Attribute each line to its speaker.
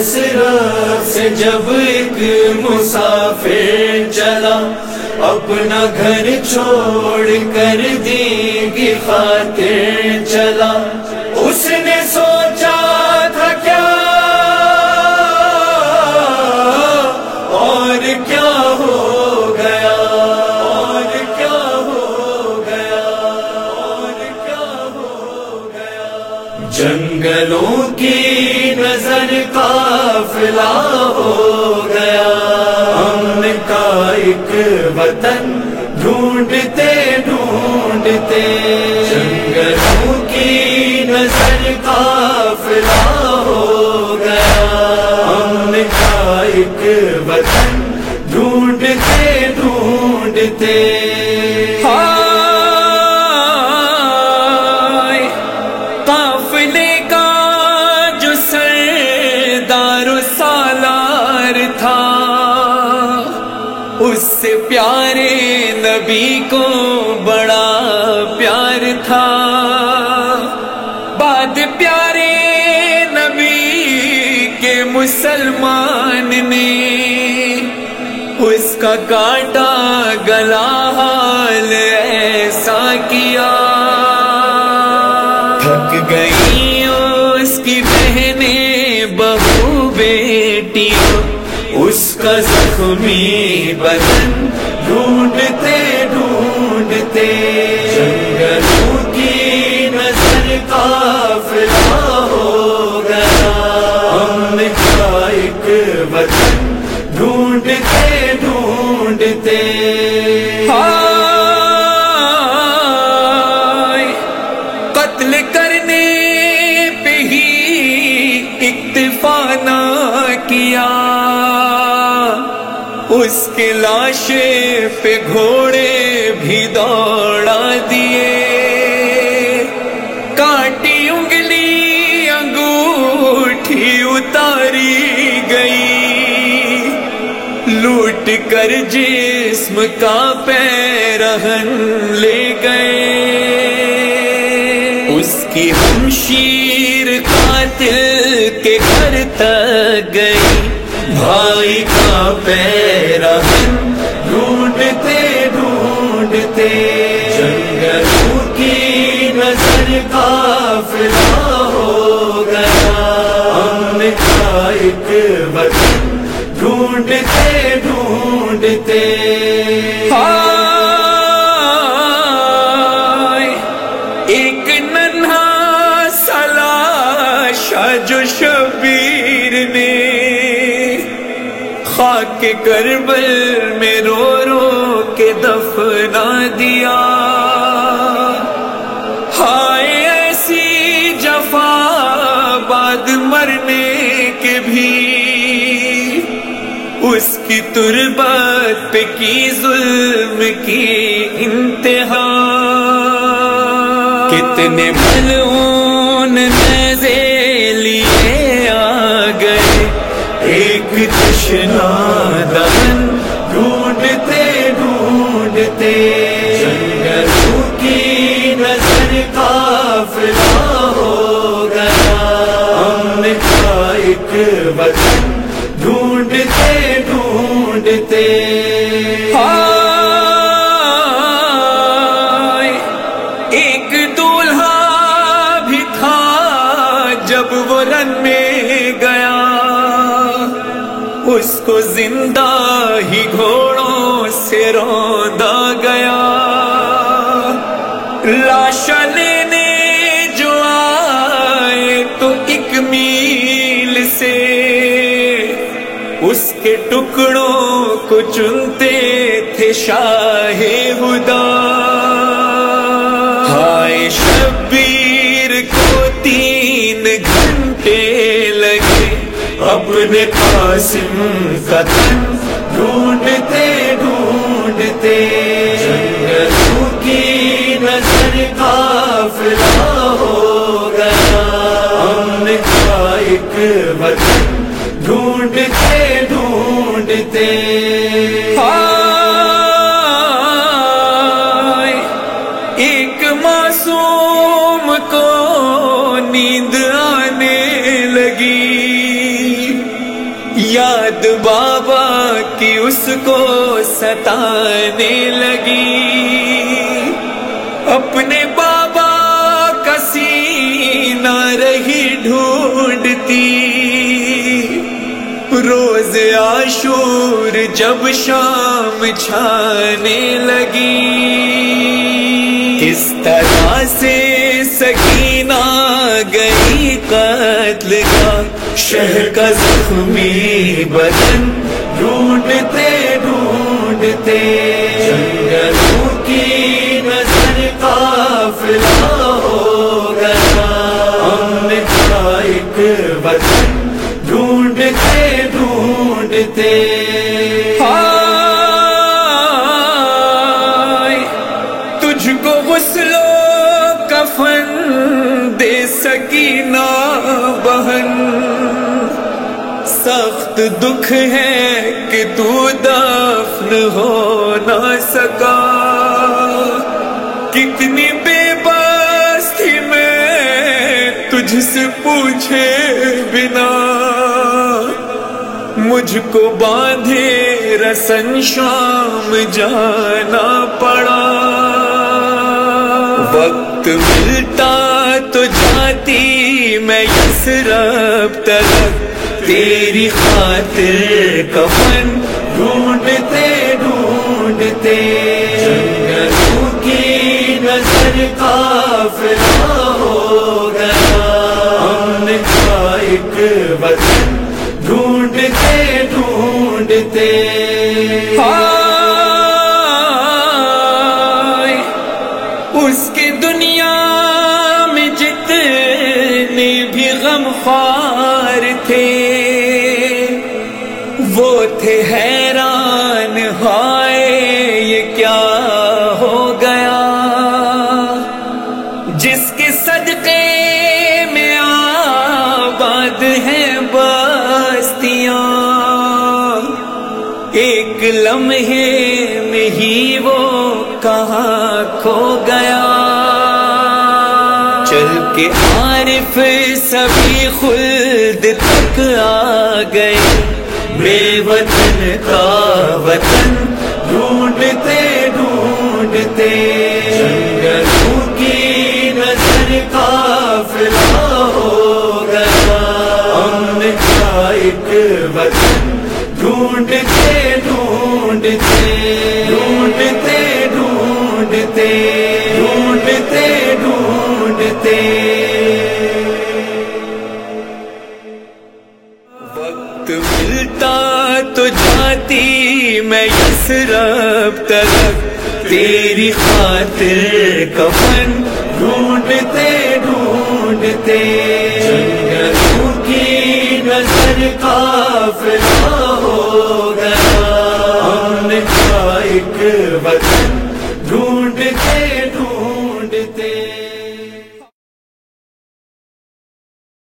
Speaker 1: مسرف سے جب ایک مسافر چلا اپنا گھر چھوڑ کر دی گی خاطر چلا۔ جنگلوں کی نظر قافلہ ہو گیا۔ ہم کا ایک وطن ڈھونڈتے ڈھونڈتے۔ جنگلوں کی نظر قافلہ ہو گیا۔ ہم کا ایک وطن ڈھونڈتے ڈھونڈتے۔
Speaker 2: پیارے نبی کو بڑا پیار تھا۔ بعد پیارے نبی کے مسلمان نے اس کا کاٹا گلا حال ایسا کیا۔ تھک گئی اس کی بہنیں، بہو بیٹی
Speaker 1: اس کا زخمی بدن ڈھونڈتے ڈھونڈتے جنگلوں کی نظر قافلہ ہو گیا۔ ہم کا ایک وطن ڈھونڈتے ڈھونڈتے
Speaker 2: اس کے لاشے پہ گھوڑے بھی دوڑا دیے۔ کاٹی انگلی انگوٹھی اتاری گئی۔ لوٹ کر جسم کا پیرہن لے گئے۔ اس کی ہمشیر قاتل کے گھر تک گئی۔
Speaker 1: بھائی کا پیرہن ہوتے ایک
Speaker 2: ننہا سلاشا جو شبیر نے خاک کربل میں رو رو کے دفنا دیا۔ اس کی تربت پہ کی ظلم کی انتہا۔ کتنے ملعون نیزے لیے آ گئے۔
Speaker 1: ایک تشنا دہن ڈھونڈتے ڈھونڈتے۔ جنگلوں کی نظر قافلہ ہو گیا۔ ہم کا ایک وطن
Speaker 2: ایک دولہا بھی تھا جب وہ رن میں گیا۔ اس کو زندہ ہی گھوڑوں سے روندا گیا۔ لاشا لینے جو آئے تو ایک میل اس کے ٹکڑوں کو چنتے تھے شاہ ہدا۔ ہائے شبیر کو تین گھنٹے لگے
Speaker 1: اپنے قاسم کا تن۔ ڈھونڈتے ڈھونڈتے جنگلوں کی نظر قافلہ ہو گیا۔ ہم کا ایک وطن ڈھونڈتے ڈھونڈتے۔
Speaker 2: ایک معصوم کو نیند آنے لگی۔ یاد بابا کی اس کو ستانے لگی۔ روز آشور جب شام چھانے لگی۔ اس طرح سے سکینہ گئی قتل کا۔
Speaker 1: شہر کا زخمی بدن ڈھونڈتے ڈھونڈتے۔ ڈھونڈتے
Speaker 2: تجھ کو غسل و کفن دے سکینہ بہن۔ سخت دکھ ہے کہ تو دفن ہو نہ سکا۔ کتنی بے بس تھی میں تجھ سے پوچھے بنا مجھ کو باندھے رسن شام جانا پڑا۔ وقت ملتا تو جاتی میں یسرب تک تیری خاطر کفن
Speaker 1: ڈھونڈتے ڈھونڈتے۔ جنگلوں کی نظر قافلہ ہو۔ ڈھونڈتے
Speaker 2: اس کی دنیا میں جتنے بھی غم خوار تھے، وہ تھے حیران۔ ہائے، یہ کیا ہو گیا؟ جس کے صدقے لمحے میں ہی وہ کہاں کھو گیا؟ چل کے عارف سبھی خلد تک آ گئے۔
Speaker 1: بے وطن کا وطن ڈھونڈتے ڈھونڈتے۔ جنگلوں کی نظر قافلہ ہو گیا۔ کا ایک وطن ڈھونڈتے ڈھونڈتے۔ ڈھونڈتے ڈھونڈتے ڈھونڈتے ڈھونڈتے
Speaker 2: وقت ملتا تو جاتی میں یسرب تک تیری خاطر کفن
Speaker 1: ڈھونڈتے ڈھونڈتے۔ جنگلوں کی نظر قافلہ ہو